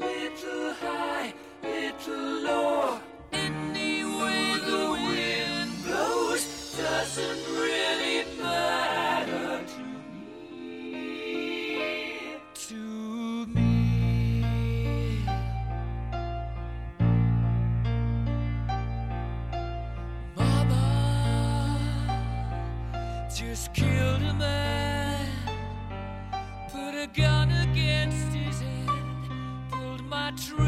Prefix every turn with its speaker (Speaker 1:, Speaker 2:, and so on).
Speaker 1: Little high, little low. The wind blows doesn't really matter to me. To me. Mama just killed a man, pulled